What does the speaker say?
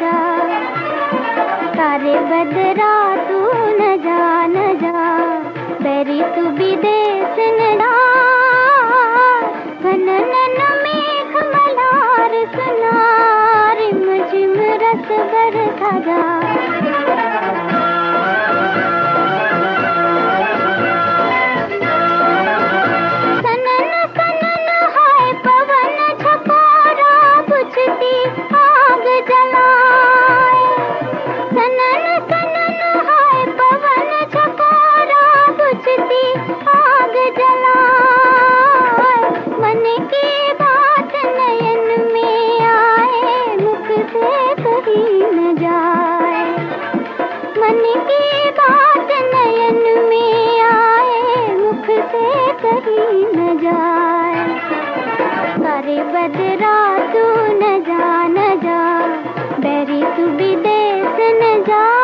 جگہ تارے بدرا تو نہ جا نہ جا۔ بری تو بھی دے سنڈا بنن میں کملار سنار۔ مجھ مرس برکھا جا۔ بدرا تو نہ جا نہ جا بیری تو بدیس نہ جا۔